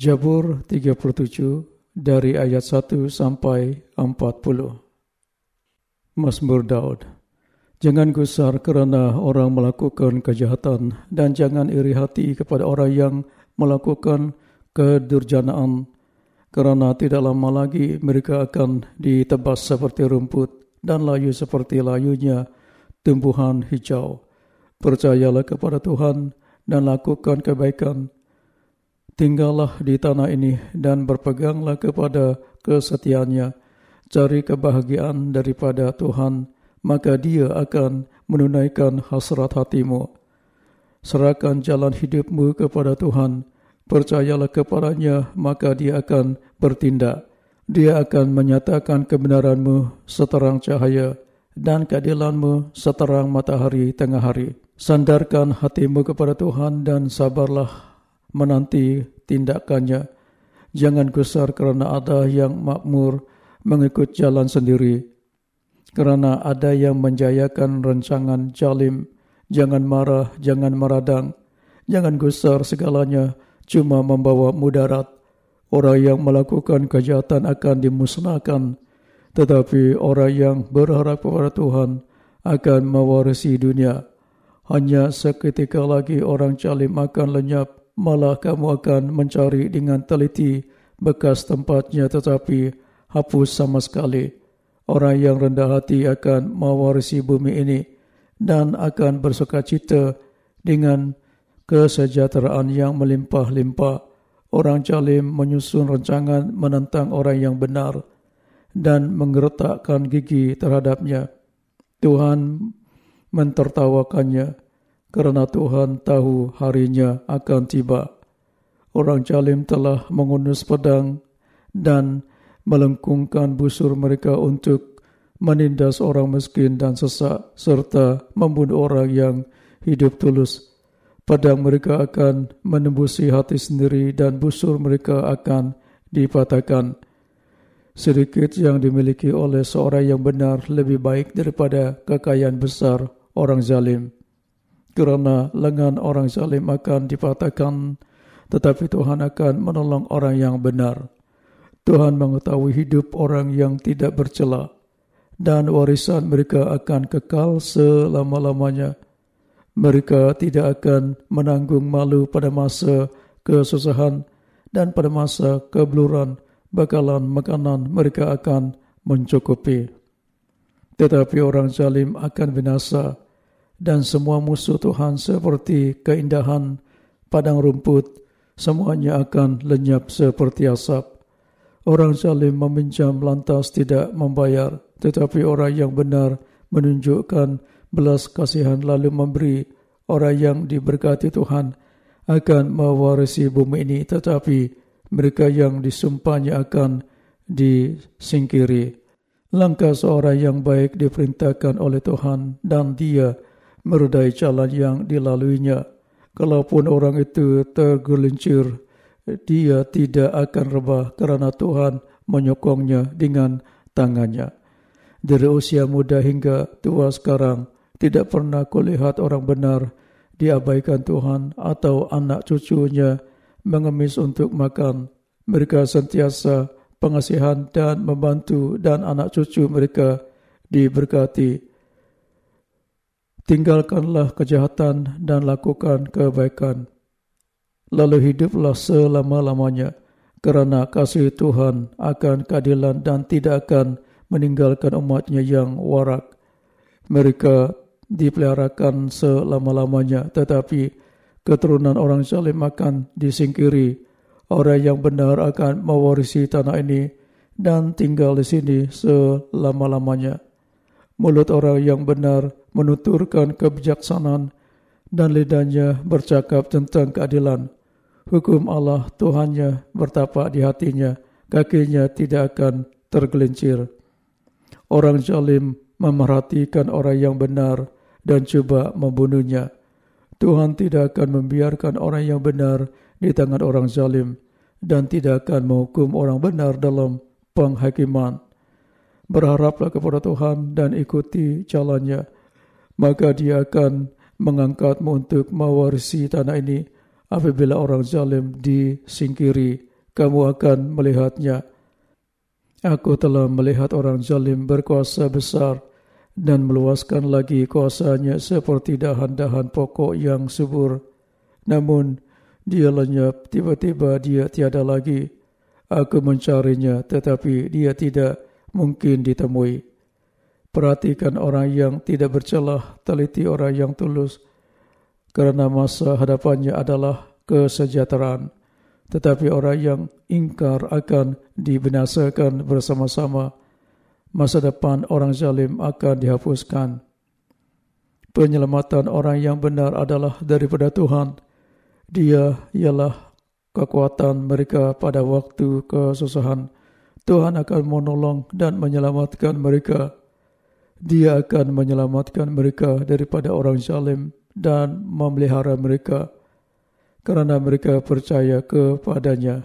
Jabur 37 dari ayat 1 sampai 40. Mazmur Daud. Jangan gusar kerana orang melakukan kejahatan dan jangan iri hati kepada orang yang melakukan kedurjanaan kerana tidak lama lagi mereka akan ditebas seperti rumput dan layu seperti layunya tumbuhan hijau. Percayalah kepada Tuhan dan lakukan kebaikan. Tinggallah di tanah ini dan berpeganglah kepada kesetiaannya. Cari kebahagiaan daripada Tuhan maka dia akan menunaikan hasrat hatimu. Serahkan jalan hidupmu kepada Tuhan, percayalah kepadanya, maka dia akan bertindak. Dia akan menyatakan kebenaranmu seterang cahaya dan keadilanmu seterang matahari tengah hari. Sandarkan hatimu kepada Tuhan dan sabarlah menanti tindakannya. Jangan gusar kerana ada yang makmur mengikut jalan sendiri kerana ada yang menjayakan rancangan jalim. Jangan marah, jangan meradang, jangan gusar segalanya cuma membawa mudarat. Orang yang melakukan kejahatan akan dimusnahkan, tetapi orang yang berharap kepada Tuhan akan mewarisi dunia. Hanya seketika lagi orang jalim akan lenyap, malah kamu akan mencari dengan teliti bekas tempatnya tetapi hapus sama sekali. Orang yang rendah hati akan mewarisi bumi ini dan akan bersuka cita dengan kesejahteraan yang melimpah-limpah. Orang jalim menyusun rancangan menentang orang yang benar dan menggeretakkan gigi terhadapnya. Tuhan mentertawakannya kerana Tuhan tahu harinya akan tiba. Orang jalim telah mengunus pedang dan melengkungkan busur mereka untuk menindas orang miskin dan sesak serta membunuh orang yang hidup tulus. Padang mereka akan menembusi hati sendiri dan busur mereka akan dipatahkan. Sedikit yang dimiliki oleh seorang yang benar lebih baik daripada kekayaan besar orang zalim. Kerana lengan orang zalim akan dipatahkan, tetapi Tuhan akan menolong orang yang benar. Tuhan mengetahui hidup orang yang tidak bercela dan warisan mereka akan kekal selama-lamanya. Mereka tidak akan menanggung malu pada masa kesusahan dan pada masa kebeluran bakalan makanan mereka akan mencukupi. Tetapi orang zalim akan binasa dan semua musuh Tuhan seperti keindahan padang rumput semuanya akan lenyap seperti asap. Orang zalim meminjam lantas tidak membayar, tetapi orang yang benar menunjukkan belas kasihan lalu memberi. Orang yang diberkati Tuhan akan mewarisi bumi ini, tetapi mereka yang disumpahnya akan disingkiri. Langkah seorang yang baik diperintahkan oleh Tuhan dan dia meredai jalan yang dilaluinya. Kalaupun orang itu tergelincir, dia tidak akan rebah kerana Tuhan menyokongnya dengan tangannya. Dari usia muda hingga tua sekarang, tidak pernah kulihat orang benar diabaikan Tuhan atau anak cucunya mengemis untuk makan. Mereka sentiasa pengasihan dan membantu dan anak cucu mereka diberkati. Tinggalkanlah kejahatan dan lakukan kebaikan lalu hiduplah selama-lamanya kerana kasih Tuhan akan keadilan dan tidak akan meninggalkan umatnya yang warak. Mereka dipeliharakan selama-lamanya tetapi keturunan orang zalim akan disingkiri. Orang yang benar akan mewarisi tanah ini dan tinggal di sini selama-lamanya. Mulut orang yang benar menuturkan kebijaksanaan dan lidahnya bercakap tentang keadilan hukum Allah Tuhannya bertapak di hatinya, kakinya tidak akan tergelincir. Orang zalim memerhatikan orang yang benar dan cuba membunuhnya. Tuhan tidak akan membiarkan orang yang benar di tangan orang zalim dan tidak akan menghukum orang benar dalam penghakiman. Berharaplah kepada Tuhan dan ikuti jalannya, maka dia akan mengangkatmu untuk mewarisi tanah ini apabila orang zalim disingkiri kamu akan melihatnya. Aku telah melihat orang zalim berkuasa besar dan meluaskan lagi kuasanya seperti dahan-dahan pokok yang subur. Namun, dia lenyap, tiba-tiba dia tiada lagi. Aku mencarinya tetapi dia tidak mungkin ditemui. Perhatikan orang yang tidak bercelah, teliti orang yang tulus. Kerana masa hadapannya adalah kesejahteraan tetapi orang yang ingkar akan dibinasakan bersama-sama. Masa depan orang zalim akan dihapuskan. Penyelamatan orang yang benar adalah daripada Tuhan. Dia ialah kekuatan mereka pada waktu kesusahan. Tuhan akan menolong dan menyelamatkan mereka. Dia akan menyelamatkan mereka daripada orang zalim dan memelihara mereka kerana mereka percaya kepadanya.